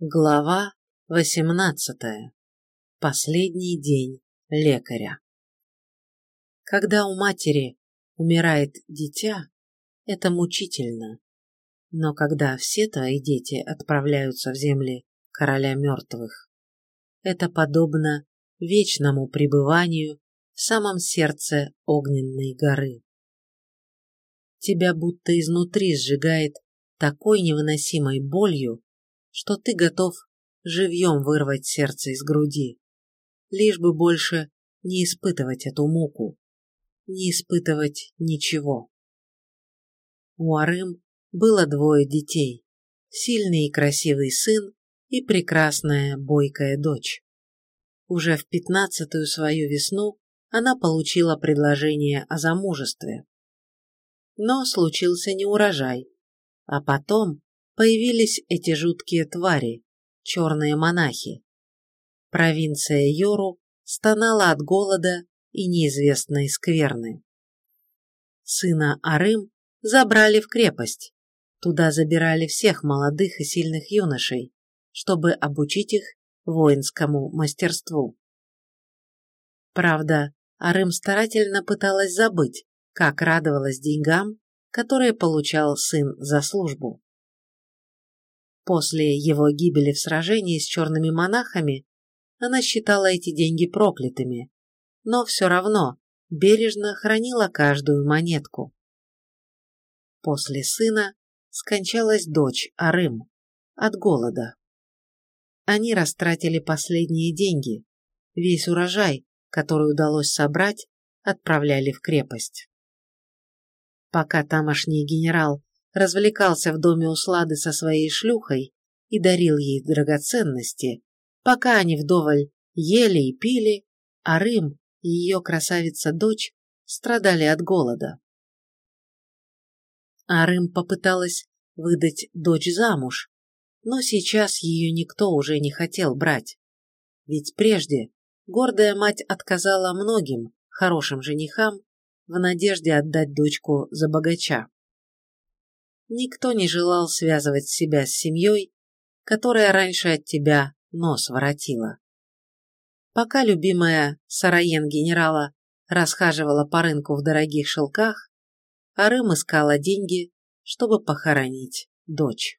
Глава восемнадцатая. Последний день лекаря. Когда у матери умирает дитя, это мучительно. Но когда все твои дети отправляются в земли короля мертвых, это подобно вечному пребыванию в самом сердце огненной горы. Тебя будто изнутри сжигает такой невыносимой болью, что ты готов живьем вырвать сердце из груди, лишь бы больше не испытывать эту муку, не испытывать ничего. У Арым было двое детей, сильный и красивый сын и прекрасная бойкая дочь. Уже в пятнадцатую свою весну она получила предложение о замужестве. Но случился неурожай, а потом появились эти жуткие твари, черные монахи. Провинция Йору стонала от голода и неизвестной скверны. Сына Арым забрали в крепость. Туда забирали всех молодых и сильных юношей, чтобы обучить их воинскому мастерству. Правда, Арым старательно пыталась забыть, как радовалась деньгам, которые получал сын за службу. После его гибели в сражении с черными монахами она считала эти деньги проклятыми, но все равно бережно хранила каждую монетку. После сына скончалась дочь Арым от голода. Они растратили последние деньги, весь урожай, который удалось собрать, отправляли в крепость. Пока тамошний генерал развлекался в доме Услады со своей шлюхой и дарил ей драгоценности, пока они вдоволь ели и пили, а Рым и ее красавица-дочь страдали от голода. Арым попыталась выдать дочь замуж, но сейчас ее никто уже не хотел брать. Ведь прежде гордая мать отказала многим хорошим женихам в надежде отдать дочку за богача. Никто не желал связывать себя с семьей, которая раньше от тебя нос воротила. Пока любимая сараен генерала расхаживала по рынку в дорогих шелках, Арым искала деньги, чтобы похоронить дочь.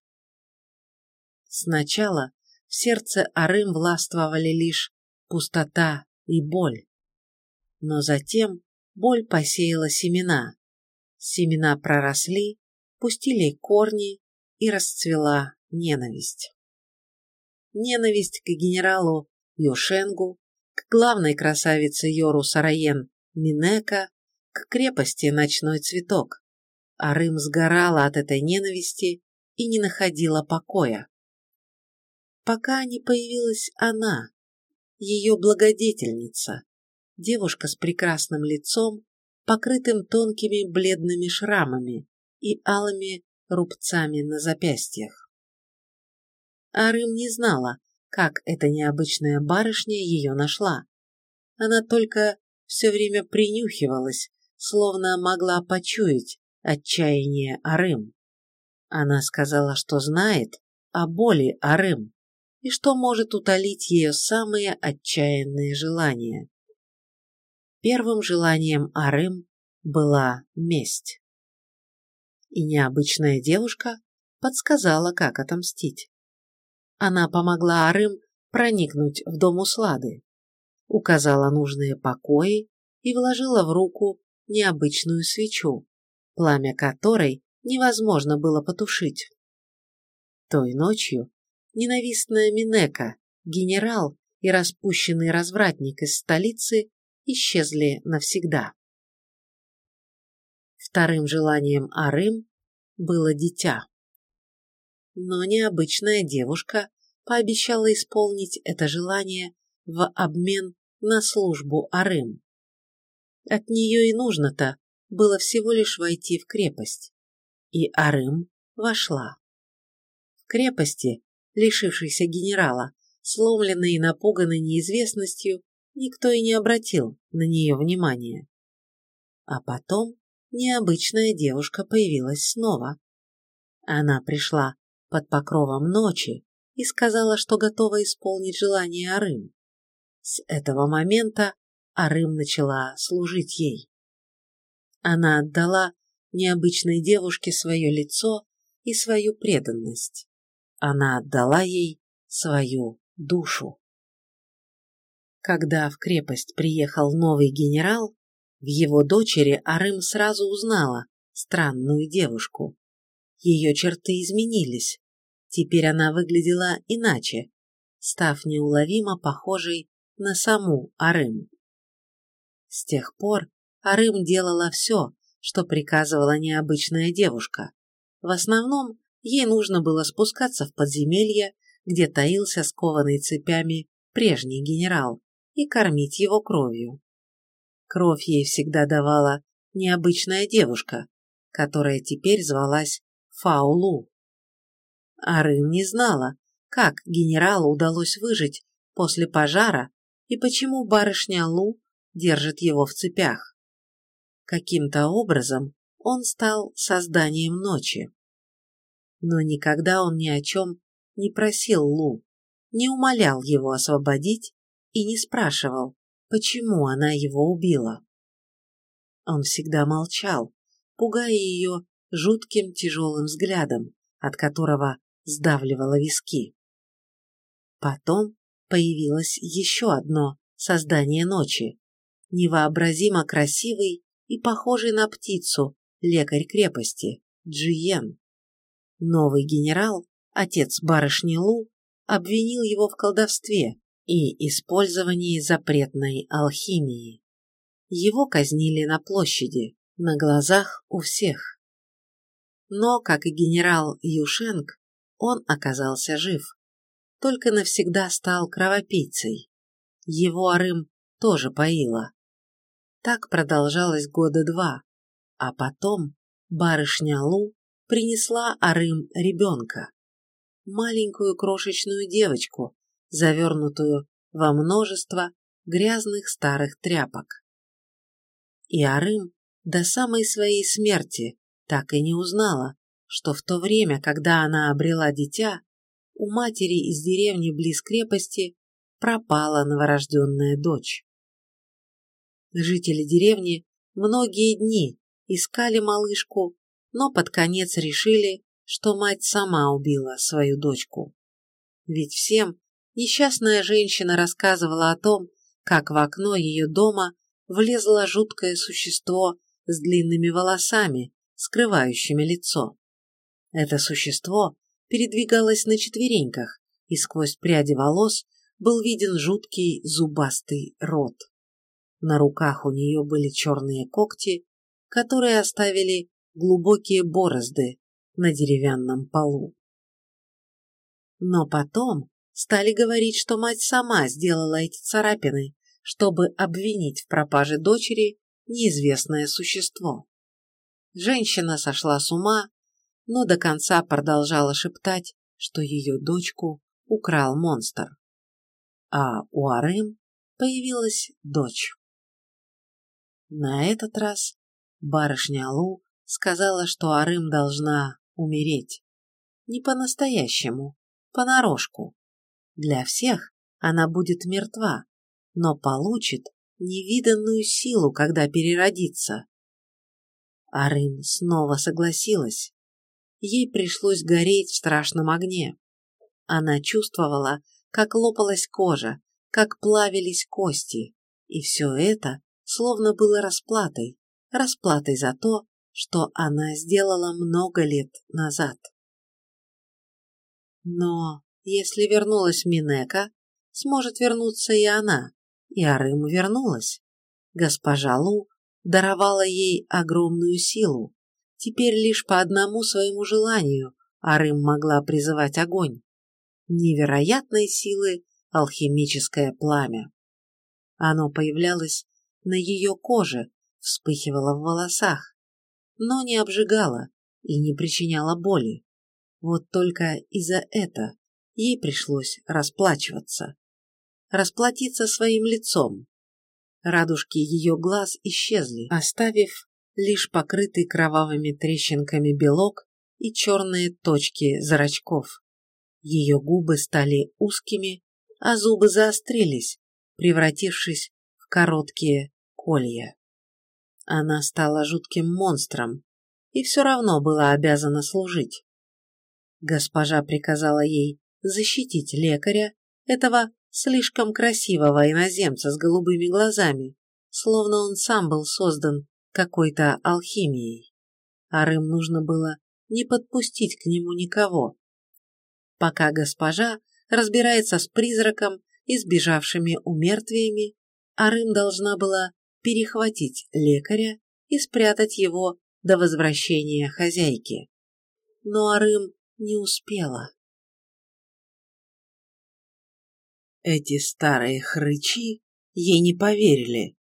Сначала в сердце Арым властвовали лишь пустота и боль. Но затем боль посеяла семена. Семена проросли пустили корни и расцвела ненависть. Ненависть к генералу Юшенгу, к главной красавице Йору Сараен Минека, к крепости Ночной Цветок. А Рым сгорала от этой ненависти и не находила покоя. Пока не появилась она, ее благодетельница, девушка с прекрасным лицом, покрытым тонкими бледными шрамами, и алыми рубцами на запястьях. Арым не знала, как эта необычная барышня ее нашла. Она только все время принюхивалась, словно могла почуять отчаяние Арым. Она сказала, что знает о боли Арым и что может утолить ее самые отчаянные желания. Первым желанием Арым была месть и необычная девушка подсказала, как отомстить. Она помогла Арым проникнуть в дом Услады, указала нужные покои и вложила в руку необычную свечу, пламя которой невозможно было потушить. Той ночью ненавистная Минека, генерал и распущенный развратник из столицы исчезли навсегда. Вторым желанием Арым было дитя. Но необычная девушка пообещала исполнить это желание в обмен на службу Арым. От нее и нужно-то было всего лишь войти в крепость. И Арым вошла. В крепости, лишившейся генерала, сломленной и напуганной неизвестностью, никто и не обратил на нее внимания. А потом необычная девушка появилась снова. Она пришла под покровом ночи и сказала, что готова исполнить желание Арым. С этого момента Арым начала служить ей. Она отдала необычной девушке свое лицо и свою преданность. Она отдала ей свою душу. Когда в крепость приехал новый генерал, в его дочери Арым сразу узнала странную девушку. Ее черты изменились. Теперь она выглядела иначе, став неуловимо похожей на саму Арым. С тех пор Арым делала все, что приказывала необычная девушка. В основном ей нужно было спускаться в подземелье, где таился скованный цепями прежний генерал, и кормить его кровью. Кровь ей всегда давала необычная девушка, которая теперь звалась Фаулу. Арым не знала, как генералу удалось выжить после пожара и почему барышня Лу держит его в цепях. Каким-то образом он стал созданием ночи. Но никогда он ни о чем не просил Лу, не умолял его освободить и не спрашивал, почему она его убила. Он всегда молчал, пугая ее жутким тяжелым взглядом, от которого сдавливало виски. Потом появилось еще одно создание ночи, невообразимо красивый и похожий на птицу лекарь крепости Джиен. Новый генерал, отец барышни Лу, обвинил его в колдовстве и использовании запретной алхимии. Его казнили на площади, на глазах у всех. Но, как и генерал Юшенк, он оказался жив, только навсегда стал кровопийцей. Его Арым тоже поила. Так продолжалось года два, а потом барышня Лу принесла Арым ребенка, маленькую крошечную девочку, завернутую во множество грязных старых тряпок. И Арым до самой своей смерти так и не узнала, что в то время, когда она обрела дитя, у матери из деревни близ крепости пропала новорожденная дочь. Жители деревни многие дни искали малышку, но под конец решили, что мать сама убила свою дочку. Ведь всем несчастная женщина рассказывала о том, как в окно ее дома влезло жуткое существо с длинными волосами, скрывающими лицо. Это существо передвигалось на четвереньках, и сквозь пряди волос был виден жуткий зубастый рот. На руках у нее были черные когти, которые оставили глубокие борозды на деревянном полу. Но потом стали говорить, что мать сама сделала эти царапины, чтобы обвинить в пропаже дочери неизвестное существо. Женщина сошла с ума, но до конца продолжала шептать, что ее дочку украл монстр. А у Арым появилась дочь. На этот раз барышня Алу сказала, что Арым должна умереть. Не по-настоящему, понарошку. Для всех она будет мертва, но получит невиданную силу, когда переродится. Арым снова согласилась. Ей пришлось гореть в страшном огне. Она чувствовала, как лопалась кожа, как плавились кости, и все это словно было расплатой, расплатой за то, что она сделала много лет назад. Но если вернулась Минека, сможет вернуться и она, и Арым вернулась. Госпожа Лу даровала ей огромную силу. Теперь лишь по одному своему желанию Арым могла призывать огонь. Невероятной силы алхимическое пламя. Оно появлялось на ее коже, вспыхивало в волосах, но не обжигало и не причиняло боли. Вот только из-за это ей пришлось расплачиваться. Расплатиться своим лицом. Радужки ее глаз исчезли, оставив лишь покрытый кровавыми трещинками белок и черные точки зрачков. Ее губы стали узкими, а зубы заострились, превратившись в короткие колья. Она стала жутким монстром и все равно была обязана служить. Госпожа приказала ей защитить лекаря, этого слишком красивого иноземца с голубыми глазами, словно он сам был создан какой-то алхимией. А Рым нужно было не подпустить к нему никого. Пока госпожа разбирается с призраком и сбежавшими умертвиями, Арым должна была перехватить лекаря и спрятать его до возвращения хозяйки. Но Арым не успела. Эти старые хрычи ей не поверили.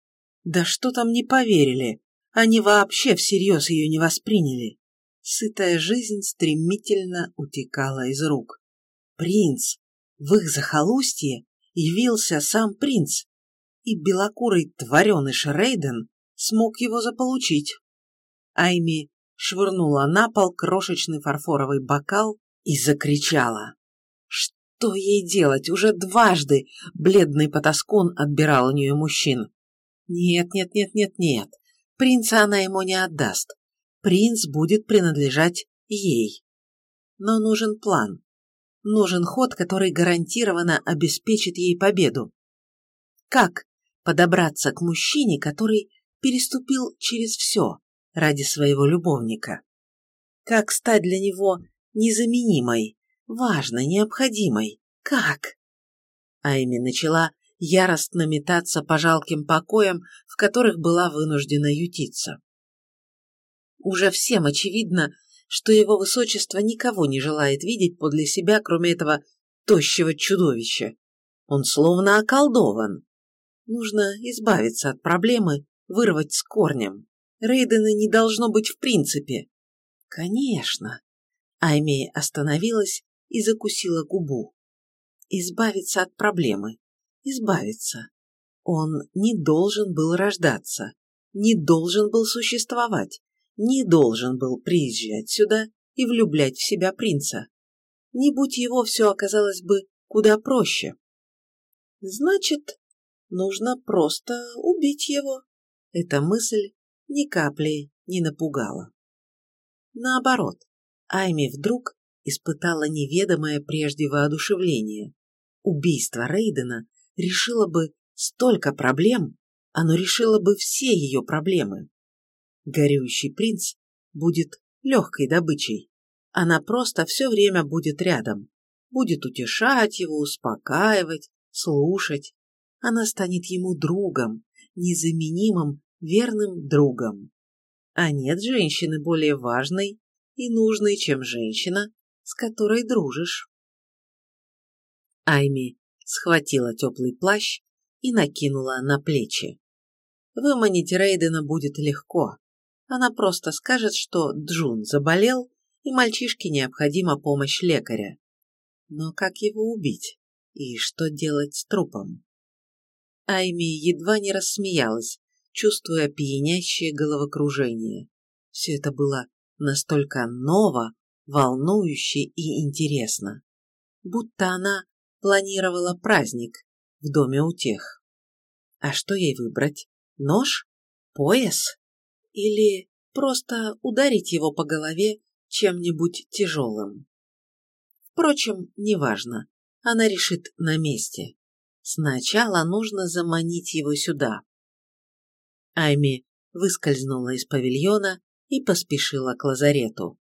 Да что там не поверили? Они вообще всерьез ее не восприняли. Сытая жизнь стремительно утекала из рук. Принц! В их захолустье явился сам принц, и белокурый твареныш Рейден смог его заполучить. Айми швырнула на пол крошечный фарфоровый бокал и закричала. Что ей делать? Уже дважды бледный потаскун отбирал у нее мужчин. Нет, нет, нет, нет, нет. Принца она ему не отдаст. Принц будет принадлежать ей. Но нужен план. Нужен ход, который гарантированно обеспечит ей победу. Как подобраться к мужчине, который переступил через все ради своего любовника? Как стать для него незаменимой, важной, необходимой? Как? Айми начала яростно метаться по жалким покоям, в которых была вынуждена ютиться. Уже всем очевидно, что его высочество никого не желает видеть подле себя, кроме этого тощего чудовища. Он словно околдован. Нужно избавиться от проблемы, вырвать с корнем. Рейдена не должно быть в принципе. Конечно. Айми остановилась и закусила губу. Избавиться от проблемы. Избавиться. Он не должен был рождаться, не должен был существовать не должен был приезжать сюда и влюблять в себя принца. Не будь его, все оказалось бы куда проще. Значит, нужно просто убить его. Эта мысль ни капли не напугала. Наоборот, Айми вдруг испытала неведомое прежде воодушевление. Убийство Рейдена решило бы столько проблем, оно решило бы все ее проблемы. Горюющий принц будет легкой добычей. Она просто все время будет рядом, будет утешать его, успокаивать, слушать. Она станет ему другом, незаменимым, верным другом. А нет женщины более важной и нужной, чем женщина, с которой дружишь. Айми схватила теплый плащ и накинула на плечи. Выманить Рейдена будет легко. Она просто скажет, что Джун заболел, и мальчишке необходима помощь лекаря. Но как его убить? И что делать с трупом? Айми едва не рассмеялась, чувствуя пьянящее головокружение. Все это было настолько ново, волнующе и интересно. Будто она планировала праздник в доме у тех. А что ей выбрать? Нож? Пояс? или просто ударить его по голове чем-нибудь тяжелым. Впрочем, неважно, она решит на месте. Сначала нужно заманить его сюда. Айми выскользнула из павильона и поспешила к лазарету.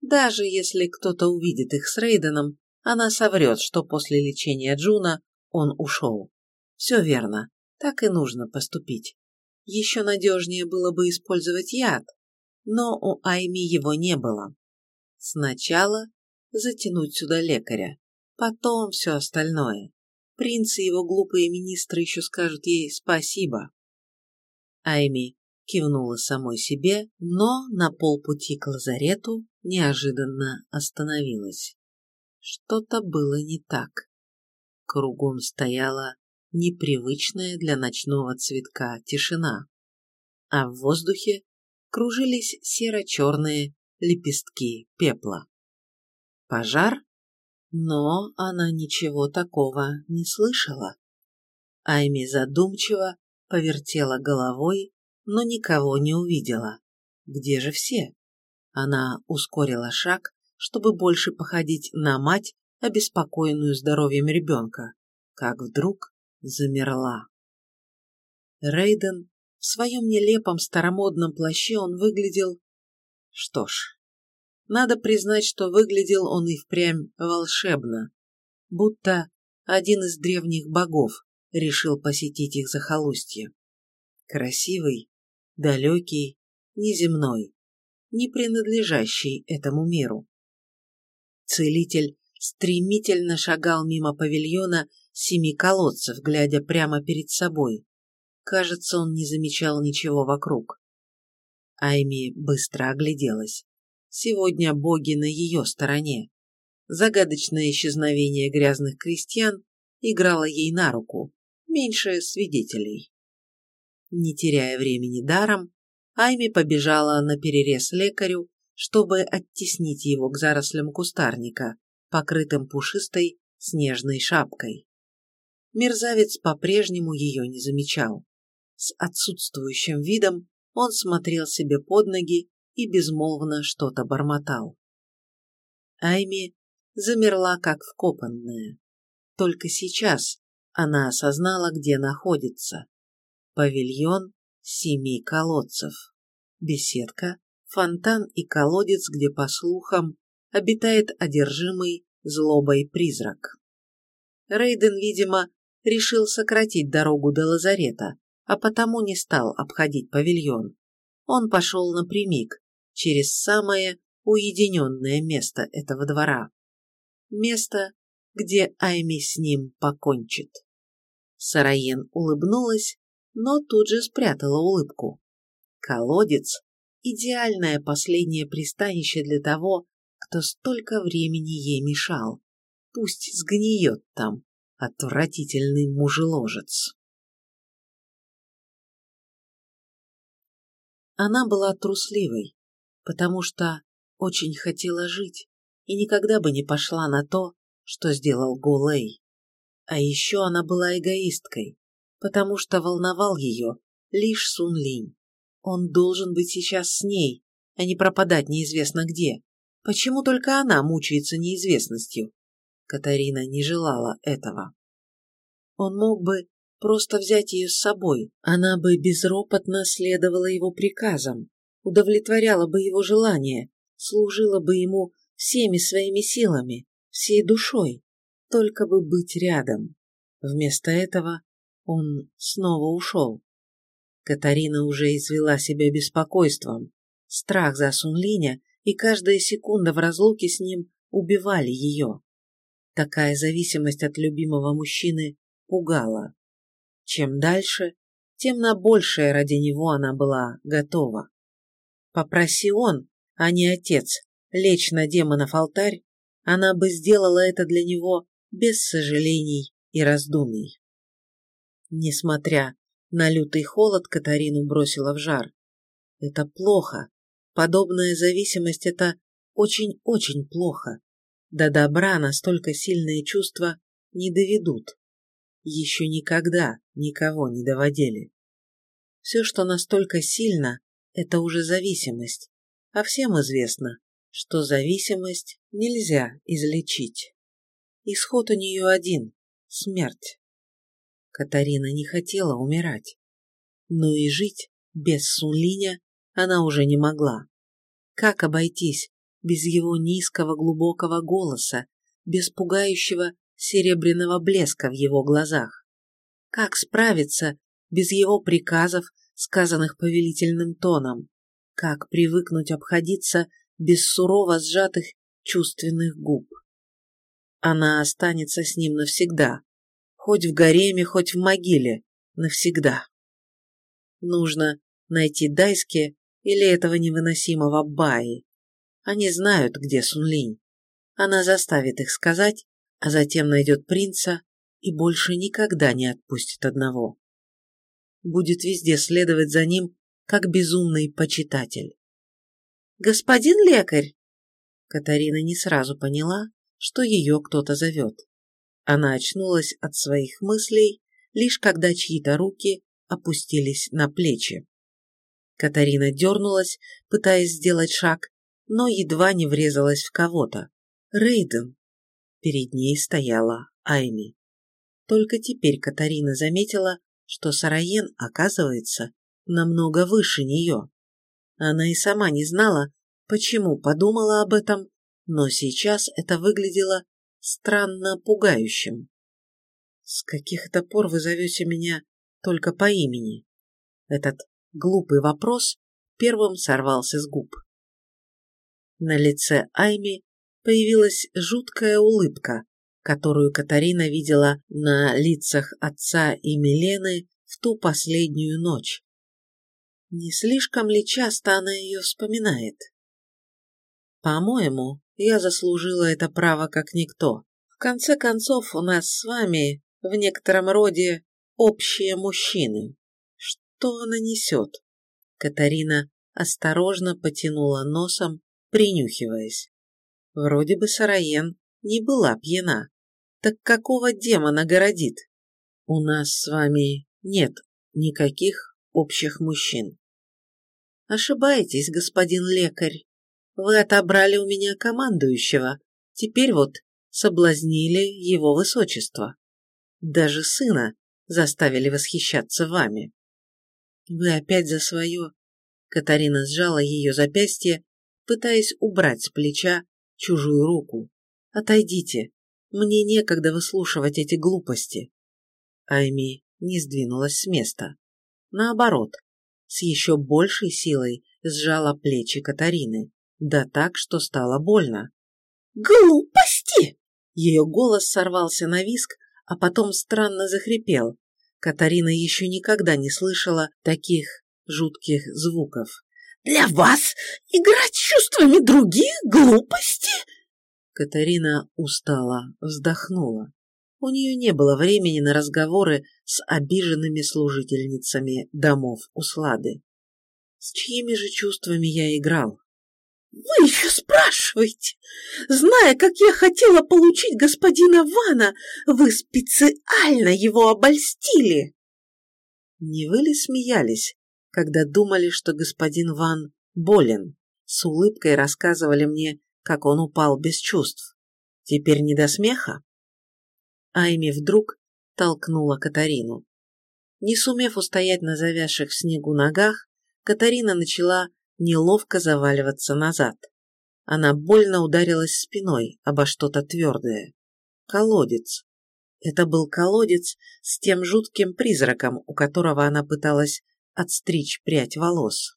Даже если кто-то увидит их с Рейденом, она соврет, что после лечения Джуна он ушел. Все верно, так и нужно поступить. Еще надежнее было бы использовать яд, но у Айми его не было. Сначала затянуть сюда лекаря, потом все остальное. Принц и его глупые министры еще скажут ей спасибо. Айми кивнула самой себе, но на полпути к лазарету неожиданно остановилась. Что-то было не так. Кругом стояла непривычная для ночного цветка тишина, а в воздухе кружились серо-черные лепестки пепла. Пожар? Но она ничего такого не слышала. Айми задумчиво повертела головой, но никого не увидела. Где же все? Она ускорила шаг, чтобы больше походить на мать, обеспокоенную здоровьем ребенка, как вдруг замерла. Рейден в своем нелепом старомодном плаще он выглядел... Что ж, надо признать, что выглядел он и впрямь волшебно, будто один из древних богов решил посетить их захолустье. Красивый, далекий, неземной, не принадлежащий этому миру. Целитель стремительно шагал мимо павильона семи колодцев, глядя прямо перед собой. Кажется, он не замечал ничего вокруг. Айми быстро огляделась. Сегодня боги на ее стороне. Загадочное исчезновение грязных крестьян играло ей на руку, меньше свидетелей. Не теряя времени даром, Айми побежала на перерез лекарю, чтобы оттеснить его к зарослям кустарника, покрытым пушистой снежной шапкой. Мерзавец по-прежнему ее не замечал. С отсутствующим видом он смотрел себе под ноги и безмолвно что-то бормотал. Айми замерла как вкопанная. Только сейчас она осознала, где находится. Павильон семи колодцев. Беседка, фонтан и колодец, где, по слухам, обитает одержимый злобой призрак. Рейден, видимо, решил сократить дорогу до лазарета, а потому не стал обходить павильон. Он пошел напрямик, через самое уединенное место этого двора. Место, где Айми с ним покончит. Сараен улыбнулась, но тут же спрятала улыбку. Колодец – идеальное последнее пристанище для того, кто столько времени ей мешал. Пусть сгниет там, отвратительный мужеложец. Она была трусливой, потому что очень хотела жить и никогда бы не пошла на то, что сделал Гулей. А еще она была эгоисткой, потому что волновал ее лишь Сун Линь. Он должен быть сейчас с ней, а не пропадать неизвестно где. Почему только она мучается неизвестностью? Катарина не желала этого. Он мог бы просто взять ее с собой. Она бы безропотно следовала его приказам, удовлетворяла бы его желания, служила бы ему всеми своими силами, всей душой, только бы быть рядом. Вместо этого он снова ушел. Катарина уже извела себя беспокойством. Страх за Сунлиня и каждая секунда в разлуке с ним убивали ее. Такая зависимость от любимого мужчины пугала. Чем дальше, тем на большее ради него она была готова. Попроси он, а не отец, лечь на демонов алтарь, она бы сделала это для него без сожалений и раздумий. Несмотря на лютый холод, Катарину бросила в жар. Это плохо. Подобная зависимость – это очень-очень плохо. До добра настолько сильные чувства не доведут еще никогда никого не доводили. Все, что настолько сильно, это уже зависимость, а всем известно, что зависимость нельзя излечить. Исход у нее один – смерть. Катарина не хотела умирать, но и жить без Сунлиня она уже не могла. Как обойтись без его низкого глубокого голоса, без пугающего серебряного блеска в его глазах. Как справиться без его приказов, сказанных повелительным тоном? Как привыкнуть обходиться без сурово сжатых чувственных губ? Она останется с ним навсегда, хоть в гареме, хоть в могиле, навсегда. Нужно найти Дайске или этого невыносимого Баи. Они знают, где Сунлинь. Она заставит их сказать, а затем найдет принца и больше никогда не отпустит одного. Будет везде следовать за ним, как безумный почитатель. «Господин лекарь!» Катарина не сразу поняла, что ее кто-то зовет. Она очнулась от своих мыслей, лишь когда чьи-то руки опустились на плечи. Катарина дернулась, пытаясь сделать шаг, но едва не врезалась в кого-то. Рейден. Перед ней стояла Айми. Только теперь Катарина заметила, что Сараен, оказывается, намного выше нее. Она и сама не знала, почему подумала об этом, но сейчас это выглядело странно пугающим. С каких это пор вы зовете меня только по имени? Этот глупый вопрос первым сорвался с губ. На лице Айми появилась жуткая улыбка, которую Катарина видела на лицах отца и Милены в ту последнюю ночь. Не слишком ли часто она ее вспоминает? По-моему, я заслужила это право как никто. В конце концов, у нас с вами в некотором роде общие мужчины. Что она несет? Катарина осторожно потянула носом, принюхиваясь. Вроде бы Сараен не была пьяна. Так какого демона городит? У нас с вами нет никаких общих мужчин. Ошибаетесь, господин лекарь. Вы отобрали у меня командующего. Теперь вот соблазнили его высочество. Даже сына заставили восхищаться вами. Вы опять за свое. Катарина сжала ее запястье, пытаясь убрать с плеча чужую руку. Отойдите. Мне некогда выслушивать эти глупости. Айми не сдвинулась с места. Наоборот, с еще большей силой сжала плечи Катарины, да так, что стало больно. «Глупости!» Ее голос сорвался на виск, а потом странно захрипел. Катарина еще никогда не слышала таких жутких звуков. «Для вас играть чувствами других глупости?» Катарина устала, вздохнула. У нее не было времени на разговоры с обиженными служительницами домов Услады. С чьими же чувствами я играл? «Вы еще спрашиваете? Зная, как я хотела получить господина Вана, вы специально его обольстили!» Не вы ли смеялись, когда думали, что господин Ван болен? С улыбкой рассказывали мне, как он упал без чувств. Теперь не до смеха? Айми вдруг толкнула Катарину. Не сумев устоять на завязших в снегу ногах, Катарина начала неловко заваливаться назад. Она больно ударилась спиной обо что-то твердое. Колодец. Это был колодец с тем жутким призраком, у которого она пыталась отстричь прядь волос.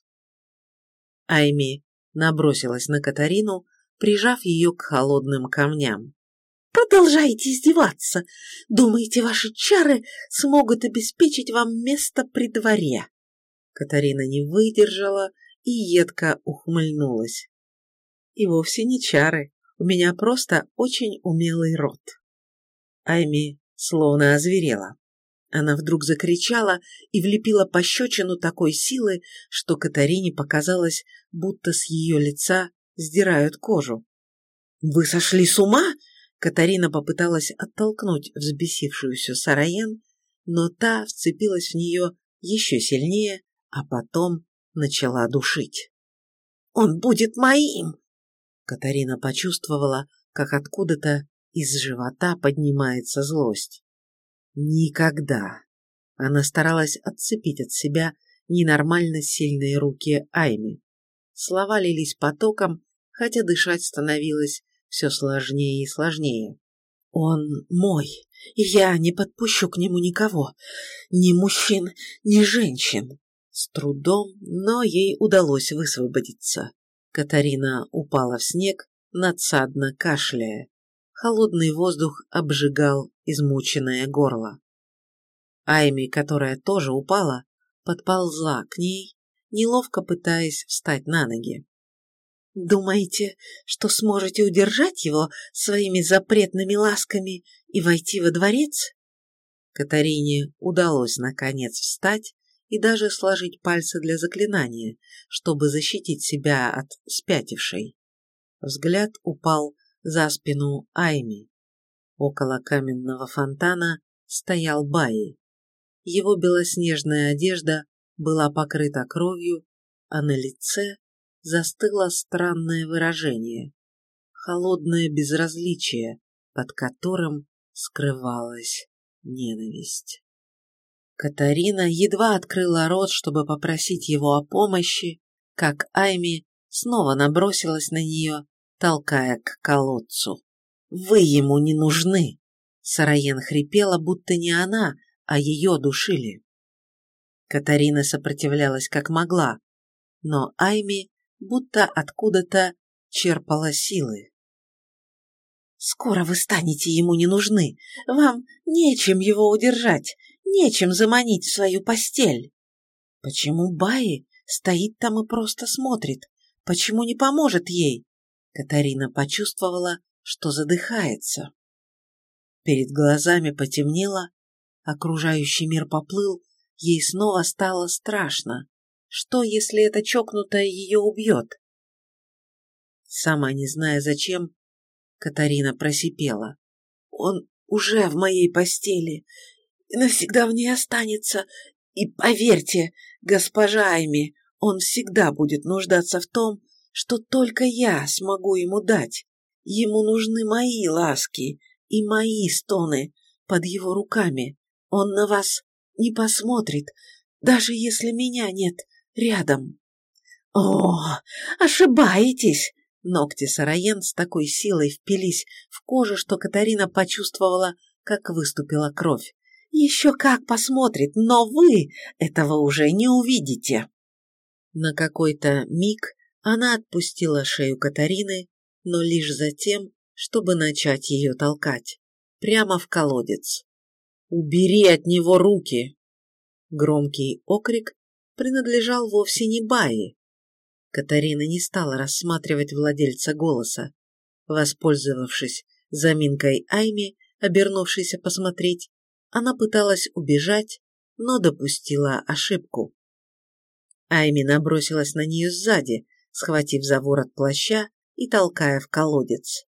Айми набросилась на Катарину, прижав ее к холодным камням. Продолжайте издеваться. Думаете, ваши чары смогут обеспечить вам место при дворе?» Катарина не выдержала и едко ухмыльнулась. «И вовсе не чары. У меня просто очень умелый рот». Айми словно озверела. Она вдруг закричала и влепила пощечину такой силы, что Катарине показалось, будто с ее лица сдирают кожу. «Вы сошли с ума?» Катарина попыталась оттолкнуть взбесившуюся Сараен, но та вцепилась в нее еще сильнее, а потом начала душить. «Он будет моим!» Катарина почувствовала, как откуда-то из живота поднимается злость. «Никогда!» Она старалась отцепить от себя ненормально сильные руки Айми. Слова лились потоком, хотя дышать становилось все сложнее и сложнее. Он мой, и я не подпущу к нему никого, ни мужчин, ни женщин. С трудом, но ей удалось высвободиться. Катарина упала в снег, надсадно кашляя. Холодный воздух обжигал измученное горло. Айми, которая тоже упала, подползла к ней, неловко пытаясь встать на ноги. Думаете, что сможете удержать его своими запретными ласками и войти во дворец? Катарине удалось наконец встать и даже сложить пальцы для заклинания, чтобы защитить себя от спятившей. Взгляд упал за спину Айми. Около каменного фонтана стоял Баи. Его белоснежная одежда была покрыта кровью, а на лице застыло странное выражение – холодное безразличие, под которым скрывалась ненависть. Катарина едва открыла рот, чтобы попросить его о помощи, как Айми снова набросилась на нее, толкая к колодцу. «Вы ему не нужны!» Сараен хрипела, будто не она, а ее душили. Катарина сопротивлялась как могла, но Айми будто откуда-то черпала силы. «Скоро вы станете ему не нужны. Вам нечем его удержать, нечем заманить в свою постель. Почему Баи стоит там и просто смотрит? Почему не поможет ей?» Катарина почувствовала, что задыхается. Перед глазами потемнело, окружающий мир поплыл, ей снова стало страшно. Что, если эта чокнутая ее убьет? Сама не зная зачем, Катарина просипела. «Он уже в моей постели навсегда в ней останется. И поверьте, госпожа Айми, он всегда будет нуждаться в том, что только я смогу ему дать. Ему нужны мои ласки и мои стоны под его руками. Он на вас не посмотрит, даже если меня нет рядом. О, ошибаетесь! Ногти Сараен с такой силой впились в кожу, что Катарина почувствовала, как выступила кровь. Еще как посмотрит, но вы этого уже не увидите. На какой-то миг она отпустила шею Катарины, но лишь за тем, чтобы начать ее толкать. Прямо в колодец. «Убери от него руки!» Громкий окрик принадлежал вовсе не Баи. Катарина не стала рассматривать владельца голоса. Воспользовавшись заминкой Айми, обернувшейся посмотреть, она пыталась убежать, но допустила ошибку. Айми набросилась на нее сзади, схватив за ворот плаща и толкая в колодец.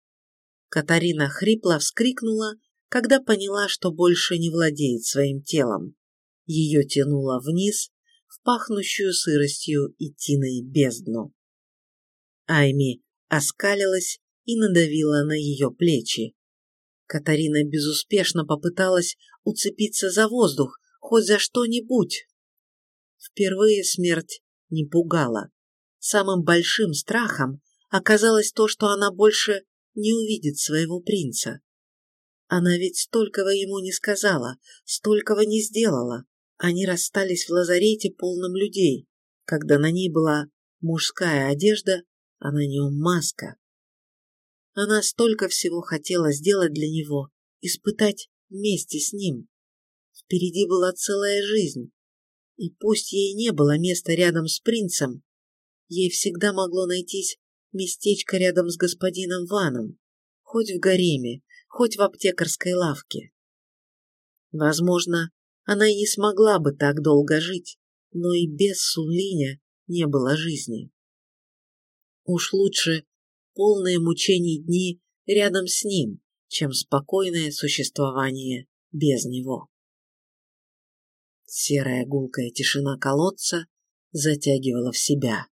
Катарина хрипло вскрикнула, когда поняла, что больше не владеет своим телом. Ее тянуло вниз, в пахнущую сыростью и тиной бездну. Айми оскалилась и надавила на ее плечи. Катарина безуспешно попыталась уцепиться за воздух, хоть за что-нибудь. Впервые смерть не пугала. Самым большим страхом оказалось то, что она больше не увидит своего принца. Она ведь столького ему не сказала, столького не сделала. Они расстались в лазарете полном людей, когда на ней была мужская одежда, а на нем маска. Она столько всего хотела сделать для него, испытать вместе с ним. Впереди была целая жизнь, и пусть ей не было места рядом с принцем, ей всегда могло найтись местечко рядом с господином Ваном, хоть в гареме, хоть в аптекарской лавке. Возможно, она и не смогла бы так долго жить, но и без Сунлиня не было жизни. Уж лучше полные мучений дни рядом с ним, чем спокойное существование без него. Серая гулкая тишина колодца затягивала в себя.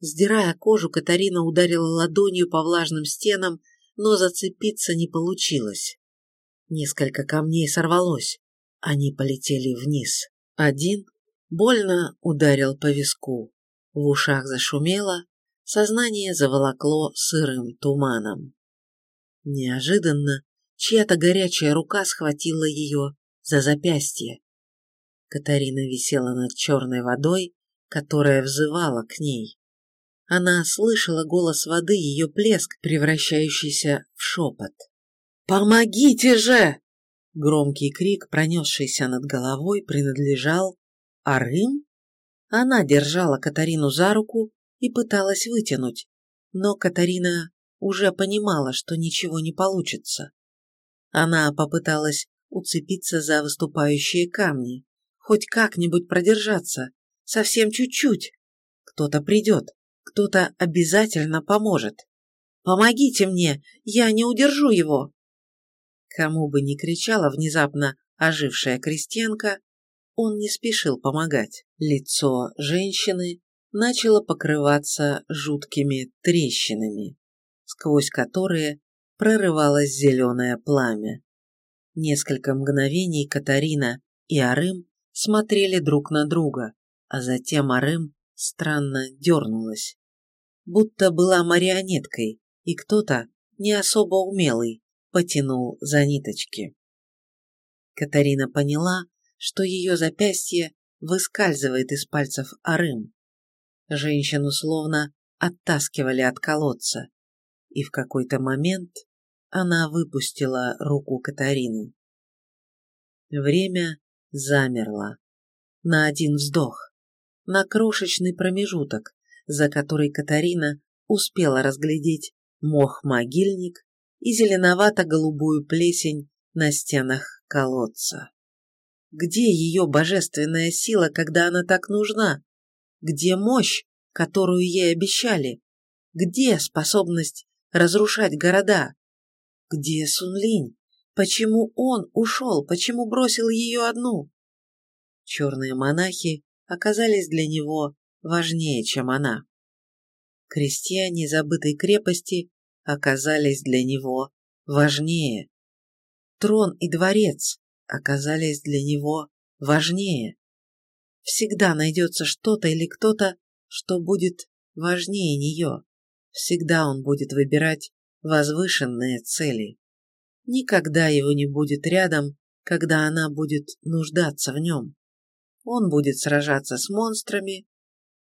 Сдирая кожу, Катарина ударила ладонью по влажным стенам, но зацепиться не получилось. Несколько камней сорвалось. Они полетели вниз. Один больно ударил по виску. В ушах зашумело, сознание заволокло сырым туманом. Неожиданно чья-то горячая рука схватила ее за запястье. Катарина висела над черной водой, которая взывала к ней. Она слышала голос воды, ее плеск, превращающийся в шепот. «Помогите же!» Громкий крик, пронесшийся над головой, принадлежал Арым? Она держала Катарину за руку и пыталась вытянуть, но Катарина уже понимала, что ничего не получится. Она попыталась уцепиться за выступающие камни, хоть как-нибудь продержаться, совсем чуть-чуть. Кто-то придет, кто-то обязательно поможет. Помогите мне! Я не удержу его!» Кому бы ни кричала внезапно ожившая крестьянка, он не спешил помогать. Лицо женщины начало покрываться жуткими трещинами, сквозь которые прорывалось зеленое пламя. Несколько мгновений Катарина и Арым смотрели друг на друга, а затем Арым странно дернулась. Будто была марионеткой, и кто-то, не особо умелый, потянул за ниточки. Катарина поняла, что ее запястье выскальзывает из пальцев Арым. Женщину словно оттаскивали от колодца, и в какой-то момент она выпустила руку Катарины. Время замерло. На один вздох. На крошечный промежуток, за который Катарина успела разглядеть мох-могильник и зеленовато-голубую плесень на стенах колодца. Где ее божественная сила, когда она так нужна? Где мощь, которую ей обещали? Где способность разрушать города? Где Сунлинь? Почему он ушел? Почему бросил ее одну? Черные монахи оказались для него важнее, чем она. Крестьяне забытой крепости оказались для него важнее. Трон и дворец оказались для него важнее. Всегда найдется что-то или кто-то, что будет важнее нее. Всегда он будет выбирать возвышенные цели. Никогда его не будет рядом, когда она будет нуждаться в нем. Он будет сражаться с монстрами,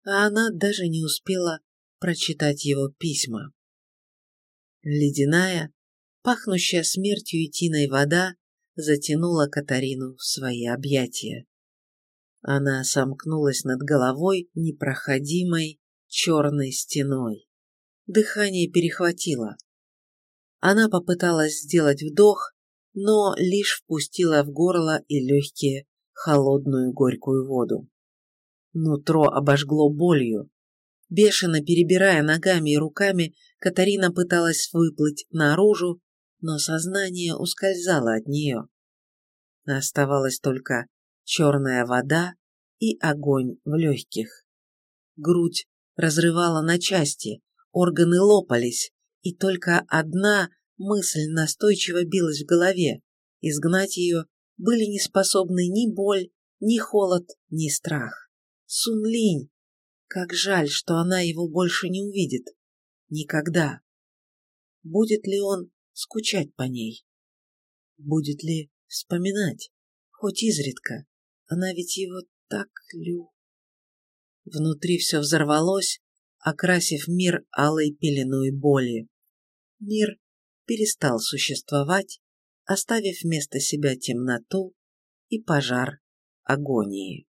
а она даже не успела прочитать его письма. Ледяная, пахнущая смертью и тиной вода затянула Катарину в свои объятия. Она сомкнулась над головой непроходимой черной стеной. Дыхание перехватило. Она попыталась сделать вдох, но лишь впустила в горло и легкие холодную горькую воду. Нутро обожгло болью. Бешено перебирая ногами и руками, Катарина пыталась выплыть наружу, но сознание ускользало от нее. Оставалась только черная вода и огонь в легких. Грудь разрывала на части, органы лопались, и только одна мысль настойчиво билась в голове. Изгнать ее были не способны ни боль, ни холод, ни страх. Сунлинь! Как жаль, что она его больше не увидит. Никогда. Будет ли он скучать по ней? Будет ли вспоминать? Хоть изредка. Она ведь его так лю... Внутри все взорвалось, окрасив мир алой пеленой боли. Мир перестал существовать, оставив вместо себя темноту и пожар агонии.